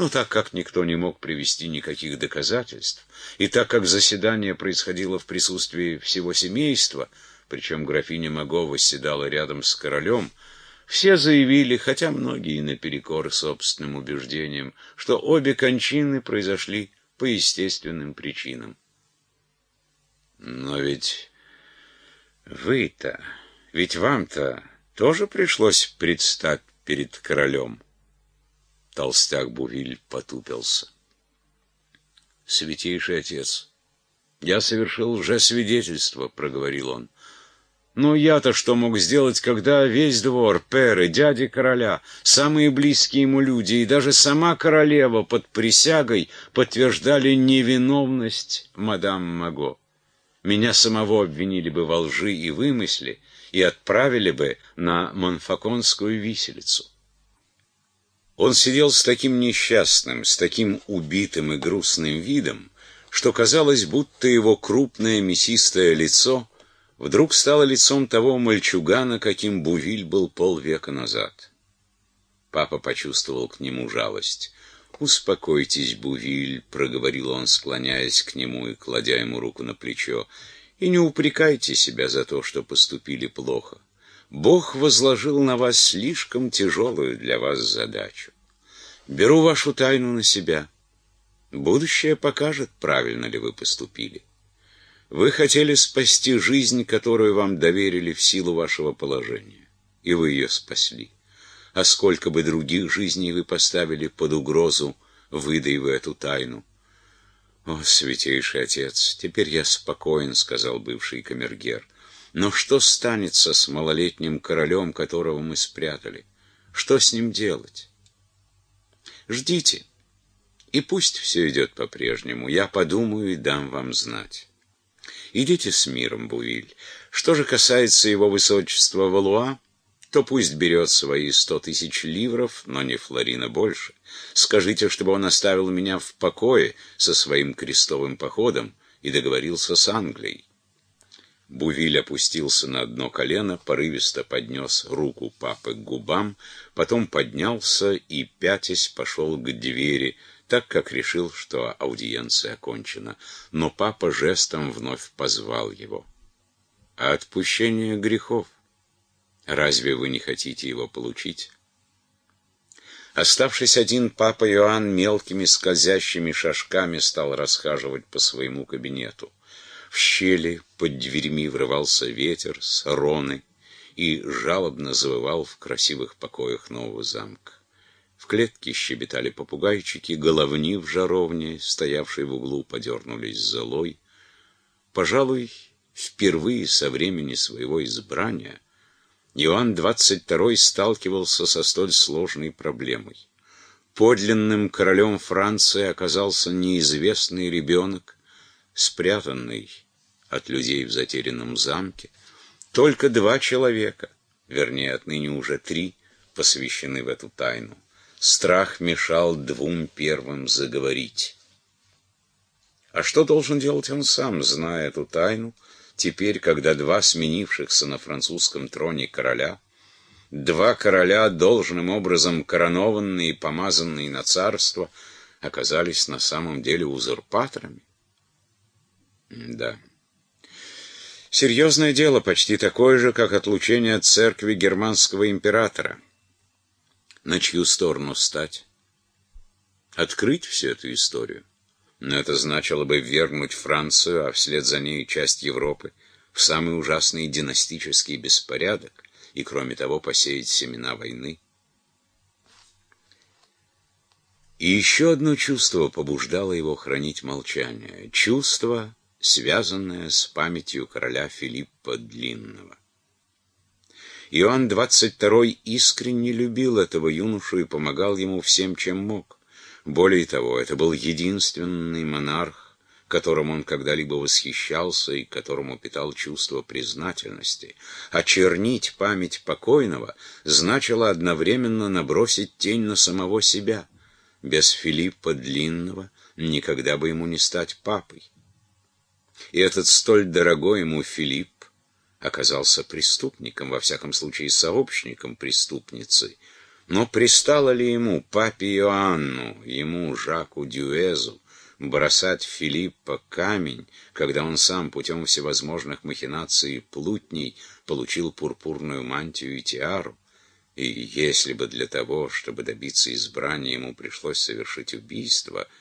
Но так как никто не мог привести никаких доказательств, и так как заседание происходило в присутствии всего семейства, причем графиня Маго восседала рядом с королем, все заявили, хотя многие наперекор собственным убеждениям, что обе кончины произошли по естественным причинам. Но ведь вы-то, ведь вам-то тоже пришлось предстать перед королем. Толстяк Бувиль потупился. Святейший отец, я совершил лжесвидетельство, проговорил он. Но я-то что мог сделать, когда весь двор, перы, дяди короля, самые близкие ему люди и даже сама королева под присягой подтверждали невиновность мадам Маго? Меня самого обвинили бы во лжи и вымысле и отправили бы на Монфаконскую виселицу. Он сидел с таким несчастным, с таким убитым и грустным видом, что казалось, будто его крупное мясистое лицо вдруг стало лицом того мальчугана, каким Бувиль был полвека назад. Папа почувствовал к нему жалость. «Успокойтесь, Бувиль», — проговорил он, склоняясь к нему и кладя ему руку на плечо, — «и не упрекайте себя за то, что поступили плохо. Бог возложил на вас слишком тяжелую для вас задачу. Беру вашу тайну на себя. Будущее покажет, правильно ли вы поступили. Вы хотели спасти жизнь, которую вам доверили в силу вашего положения, и вы ее спасли. А сколько бы других жизней вы поставили под угрозу, выдай вы эту тайну. О, святейший отец, теперь я спокоен, сказал бывший камергер. Но что станется с малолетним королем, которого мы спрятали? Что с ним делать? Ждите, и пусть все идет по-прежнему. Я подумаю и дам вам знать. Идите с миром, Бувиль. Что же касается его высочества Валуа, то пусть берет свои сто тысяч ливров, но не флорина больше. Скажите, чтобы он оставил меня в покое со своим крестовым походом и договорился с Англией. Бувиль опустился на одно колено, порывисто поднес руку папы к губам, потом поднялся и, пятясь, пошел к двери, так как решил, что аудиенция окончена, но папа жестом вновь позвал его. А отпущение грехов? Разве вы не хотите его получить? Оставшись один, папа Иоанн мелкими скользящими шажками стал расхаживать по своему кабинету. В щели под дверьми врывался ветер с роны и жалобно завывал в красивых покоях нового замка. В клетке щебетали попугайчики, головни в жаровне, стоявшей в углу, подернулись золой. Пожалуй, впервые со времени своего избрания Иоанн XXII сталкивался со столь сложной проблемой. Подлинным королем Франции оказался неизвестный ребенок, спрятанный от людей в затерянном замке. Только два человека, вернее, отныне уже три, посвящены в эту тайну. Страх мешал двум первым заговорить. А что должен делать он сам, зная эту тайну, теперь, когда два сменившихся на французском троне короля, два короля, должным образом коронованные и помазанные на царство, оказались на самом деле узурпаторами? Да. Серьезное дело, почти такое же, как отлучение от церкви германского императора — на чью сторону стать? Открыть всю эту историю? Но это значило бы ввергнуть Францию, а вслед за ней часть Европы, в самый ужасный династический беспорядок и, кроме того, посеять семена войны. И еще одно чувство побуждало его хранить молчание. Чувство, связанное с памятью короля Филиппа Длинного. Иоанн XXII искренне любил этого юношу и помогал ему всем, чем мог. Более того, это был единственный монарх, которым он когда-либо восхищался и которому питал чувство признательности. Очернить память покойного значило одновременно набросить тень на самого себя. Без Филиппа Длинного никогда бы ему не стать папой. И этот столь дорогой ему Филипп оказался преступником, во всяком случае сообщником преступницы, Но пристало ли ему, папе Иоанну, ему, Жаку Дюэзу, бросать Филиппа камень, когда он сам путем всевозможных махинаций и плутней получил пурпурную мантию и тиару? И если бы для того, чтобы добиться избрания, ему пришлось совершить убийство —